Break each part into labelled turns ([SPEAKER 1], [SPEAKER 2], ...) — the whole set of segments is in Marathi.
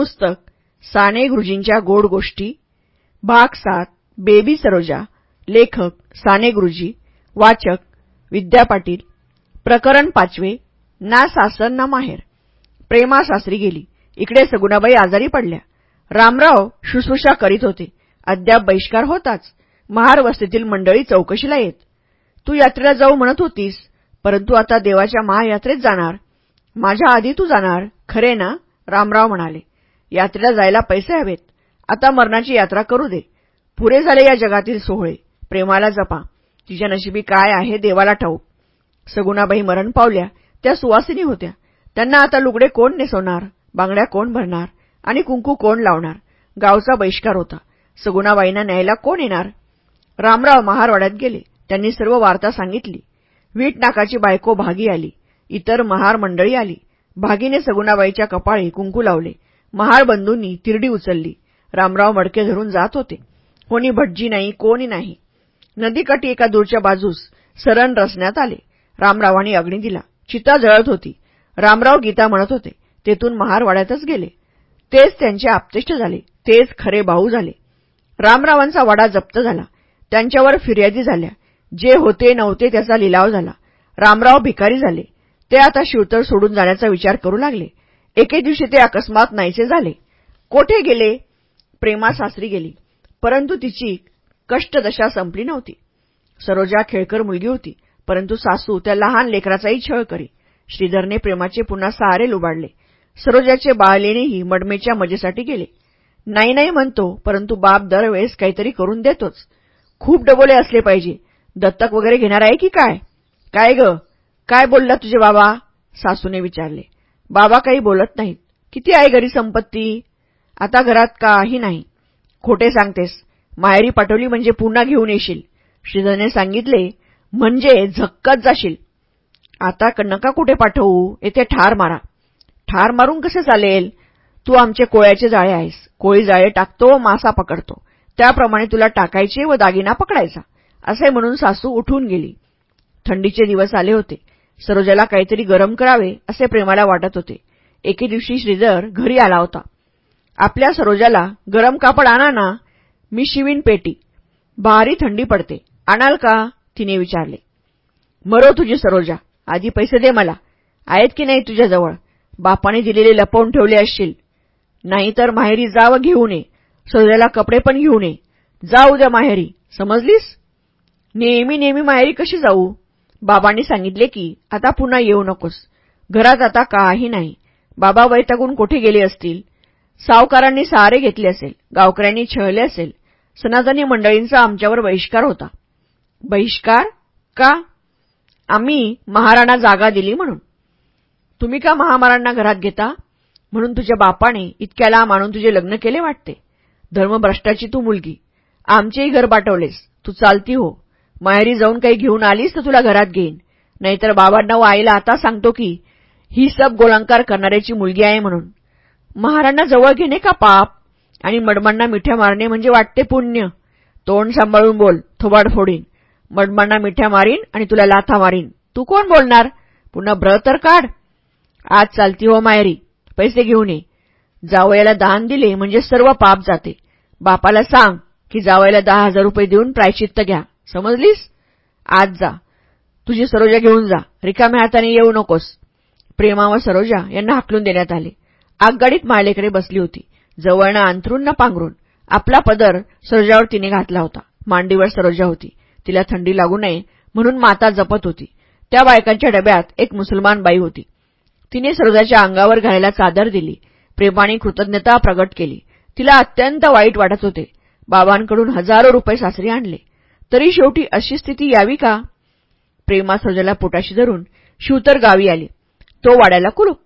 [SPEAKER 1] पुस्तक साने गुरुजींच्या गोड गोष्टी भाग सात बेबी सरोजा लेखक साने गुरुजी वाचक विद्या पाटील प्रकरण पाचवे ना सासर ना माहेर. प्रेमा सासरी गेली. इकडे सगुणाबाई आजारी पडल्या. रामराव शुश्रूषा करीत होते. अद्याप बहिष्कार होताच. महार वस्तीतील मंडळी चौकशीला येत. तू यात्रेला जाऊ म्हणत होतीस परंतु आता देवाच्या महायात्रेत जाणार. माझ्या आधी तू जाणार. खरे ना? रामराव म्हणाले. यात्रेला जायला पैसे हवेत. आता मरणाची यात्रा करू दे. पुरे झाले या जगातील सोहळे. प्रेमाला जपा. तिच्या नशिबी काय आहे देवाला ठाऊक. सगुणाबाई मरण पावल्या. त्या सुवासिनी होत्या. त्यांना आता लुगडे कोण नेसवणार? बांगड्या कोण भरणार? आणि कुंकू कोण लावणार? गावचा बहिष्कार होता. सगुणाबाईंना न्यायला कोण येणार? रामराव महारवाड्यात गेले. त्यांनी सर्व वार्ता सांगितली. वीट नाकाची बायको भागी आली. इतर महार मंडळी आली. भागीने सगुणाबाईच्या कपाळी कुंकू लावले. महार बंधूंनी तिरडी उचलली. रामराव मडके धरून जात होते. कोणी भटजी नाही कोणी नाही. नदीकाठी एका दूरच्या बाजूस सरण रचण्यात आले. रामरावांनी अग्नी दिला. चिता जळत होती. रामराव गीता म्हणत होते तेथून महारवाड्यातच गेले. तेच त्यांचे आपतेष्ट झाले. तेच खरे भाऊ झाले. रामरावांचा वाडा जप्त झाला. त्यांच्यावर फिर्यादी झाल्या. जे होते नव्हते त्याचा लिलाव झाला. रामराव भिकारी झाले. ते आता शिवतर सोडून जाण्याचा विचार करू लागले. एके दिवशी ते अकस्मात नाहीसे झाले. कोठे गेले? प्रेमा सासरी गेली. परंतु तिची कष्टदशा संपली नव्हती. सरोजा खेळकर मुलगी होती परंतु सासू त्या लहान लेकराचाही छळ करी. श्रीधरने प्रेमाचे पुन्हा सहारे लुबाडले सरोजाचे बाळलेणेही मडमेच्या मजेसाठी गेले. नाही नाही म्हणतो परंतु बाप दरवेळेस काहीतरी करून देतोच. खूप डबोले असले पाहिजे. दत्तक वगैरे घेणार आहे की काय? काय ग? काय बोलला तुझे बाबा? सासूने विचारले. बाबा काही बोलत नाहीत. किती आहे घरी संपत्ती? आता घरात काही नाही. खोटे सांगतेस. माहेरी पाठवली म्हणजे पुन्हा घेऊन येशील. श्रीधरने सांगितले म्हणजे झक्कत जाशील. आता नका कुठे पाठवू. येथे ठार मारा. ठार मारून कसे चालेल? तू आमचे कोळ्याचे जाळे आहेस. कोळी जाळे टाकतो व मासा पकडतो. त्याप्रमाणे तुला टाकायचे व दागिना पकडायचा. असे म्हणून सासू उठून गेली. थंडीचे दिवस आले होते. सरोजाला काहीतरी गरम करावे असे प्रेमाला वाटत होते. एके दिवशी श्रीधर घरी आला होता. आपल्या सरोजाला गरम कापड आणा ना मी शिवीन पेटी. भारी थंडी पडते. आणाल का? तिने विचारले. मरो तुझी सरोजा. आधी पैसे दे मला. आहेत की नाही तुझ्याजवळ? बापाने दिलेले लपवून ठेवले असशील. नाहीतर माहेरी जा व घेऊन ये सरोजाला कपडे पण घेऊ ये जा उद्या माहेरी. समजलीस? नेहमी नेहमी माहेरी कशी जाऊ? बाबांनी सांगितले की आता पुन्हा येऊ नकोस. घरात आता काही नाही. बाबा वैतागून कुठे गेले असतील? सावकारांनी सहारे घेतले असेल. गावकऱ्यांनी छळले असेल. सनातनी मंडळींचा आमच्यावर बहिष्कार होता. बहिष्कार? का? आम्ही महाराणा जागा दिली म्हणून. तुम्ही का महामारांना घरात घेता? म्हणून तुझ्या बापाने इतक्याला मानून तुझे लग्न केले वाटते? धर्मभ्रष्टाची तू मुलगी. आमचेही घर पाठवलेस. तू चालती हो. माहेरी जाऊन काही घेऊन आलीस तर तुला घरात घेईन. नाहीतर बाबांना व आईला आता सांगतो की ही सब गोलंकार करणाऱ्याची मुलगी आहे म्हणून. महाराणा जवळ घेणे का पाप? आणि मडमांना मिठ्या मारणे म्हणजे वाटते पुण्य. तोंड सांभाळून बोल थोबाड फोडीन. मडमांना मिठ्या मारीन आणि तुला लाथा मारीन. तू कोण बोलणार? पुन्हा ब्र तर काढ. आज चालती हो मायरी पैसे घेऊन ये. जावयाला दान दिले म्हणजे सर्व पाप जाते. बापाला सांग की जावयाला दहा हजार रुपये देऊन प्रायचित्त घ्या. समजलीस? आज जा. तुझी सरोजा घेऊन जा. रिकाम्या हाताने येऊ नकोस. प्रेमा व सरोजा यांना हाकलून देण्यात आले. आगगाडीत मायलेकडे बसली होती. जवळनं अंथरून न पांघरून आपला पदर सरोजावर तिने घातला होता. मांडीवर सरोजा होती. तिला थंडी लागू नये म्हणून माता जपत होती. त्या बायकांच्या डब्यात एक मुसलमान बाई होती. तिने सरोजाच्या अंगावर घालायला चादर दिली. प्रेमाने कृतज्ञता प्रगट केली. तिला अत्यंत वाईट वाटत होते. बाबांकडून हजारो रुपये सासरी आणले. तरी शेवटी अशी स्थिती यावी का? प्रेमा सरोजाला पोटाशी धरून शिवतर गावी आली. तो वाड्याला कुलूप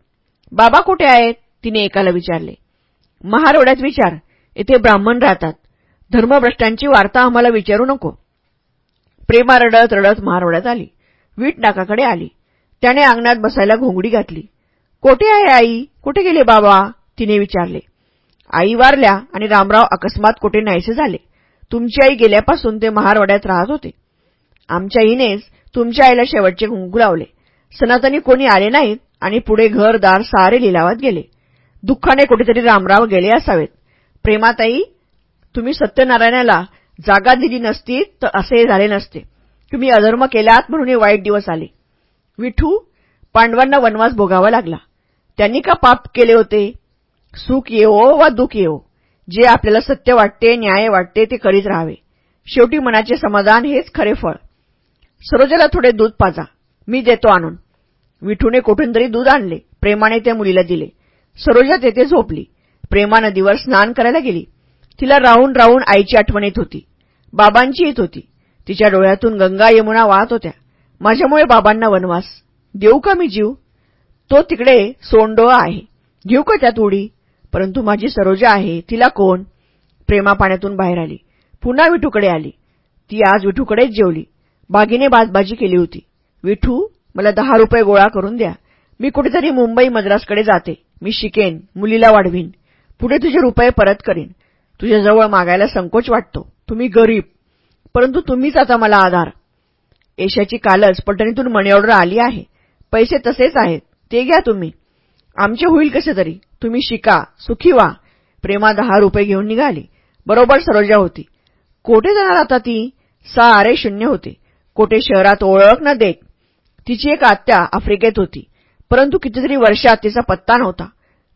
[SPEAKER 1] बाबा कुठे आहेत? तिने एकाला विचारले. महारोड्यात विचार. येथे ब्राह्मण राहतात. धर्मभ्रष्टांची वार्ता आम्हाला विचारू नको. प्रेमा रडत रडत महारोड्यात आली. वीट नाकाकडे आली. त्याने अंगणात बसायला घोंगडी घातली. कोठे आहे आई? कुठे गेले बाबा? तिने विचारले. आई वारल्या आणि रामराव अकस्मात कुठे नाहीसे झाले. तुमची आई गेल्यापासून ते महारवाड्यात राहत होते. आमच्या आईनेच तुमच्या आईला शेवटचे कुंकू लावले. सनातनी कोणी आले नाहीत आणि पुढे घरदार सारे लिलावात गेले. दुःखाने कुठेतरी रामराव गेले असावेत. प्रेमाताई तुम्ही सत्यनारायणाला जागा दिली नसती तर असे झाले नसते. तुम्ही अधर्म केलात म्हणून हे वाईट दिवस आले. विठू पांडवांना वनवास भोगावा लागला. त्यांनी का पाप केले होते? सुख येवो वा दुःख येवो जे आपल्याला सत्य वाटते न्याय वाटते ते करीत राहावे. शेवटी मनाचे समाधान हेच खरे फळ. सरोजाला थोडे दूध पाजा. मी देतो आणून. विठूने कुठून तरी दूध आणले. प्रेमाने त्या मुलीला दिले. सरोजा तेथे झोपली. प्रेमा नदीवर स्नान करायला गेली. तिला राहून राहून आईची आठवण येत होती. बाबांची येत होती. तिच्या डोळ्यातून गंगा यमुना वाहत होत्या. माझ्यामुळे बाबांना वनवास. देऊ का मी जीव? तो तिकडे सोंडोळा आहे. घेऊ का त्यात उडी? परंतु माझी सरोजा आहे तिला कोण? प्रेमा पाण्यातून बाहेर आली. पुन्हा विठूकडे आली. ती आज विठूकडेच जेवली. बागीने बाजबाजी केली होती. विठू मला दहा रुपये गोळा करून द्या. मी कुठेतरी मुंबई मद्रासकडे जाते. मी शिकेन मुलीला वाढवीन. पुढे तुझे रुपये परत करीन. तुझ्याजवळ मागायला संकोच वाटतो. तुम्ही गरीब. परंतु तुम्हीच आता मला आधार. एशाची कालच पटणीतून मनीऑर्डर आली आहे. पैसे तसेच आहेत. ते घ्या तुम्ही. आमचे होईल कसे तरी? तुम्ही शिका सुखी व्हा. प्रेमा दहा रुपये घेऊन निघाली. बरोबर सरोजा होती. कोठे जाणार आता ती? सारे शून्य होते. कोठे शहरात ओळख न देत. तिची एक आत्या आफ्रिकेत होती. परंतु कितीतरी वर्षात तिचा पत्ता नव्हता.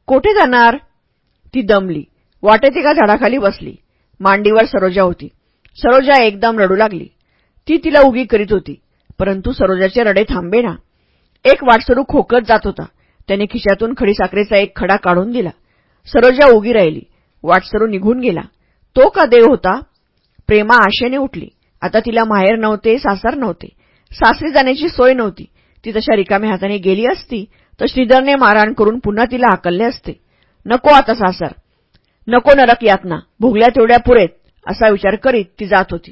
[SPEAKER 1] कोठे जाणार? ती दमली. वाटेत एका झाडाखाली बसली. मांडीवर सरोजा होती. सरोजा एकदम रडू लागली. ती तिला उगी करीत होती. परंतु सरोजाचे रडे थांबे ना एक वाटसरू खोकत जात होता. त्याने खिशातून खडीसाखरेचा एक खडा काढून दिला. सरोजा उगी राहिली. वाटसरू निघून गेला. तो का देव होता? प्रेमा आशेने उठली. आता तिला माहेर नव्हते सासर नव्हते. सासरी जाण्याची सोय नव्हती. ती तशा रिकाम्या हाताने गेली असती तर श्रीधरने मारहाण करून पुन्हा तिला हाकलले असते. नको आता सासर. नको नरक यातना. भोगल्या तेवढ्या पुरेत असा विचार करीत ती जात होती.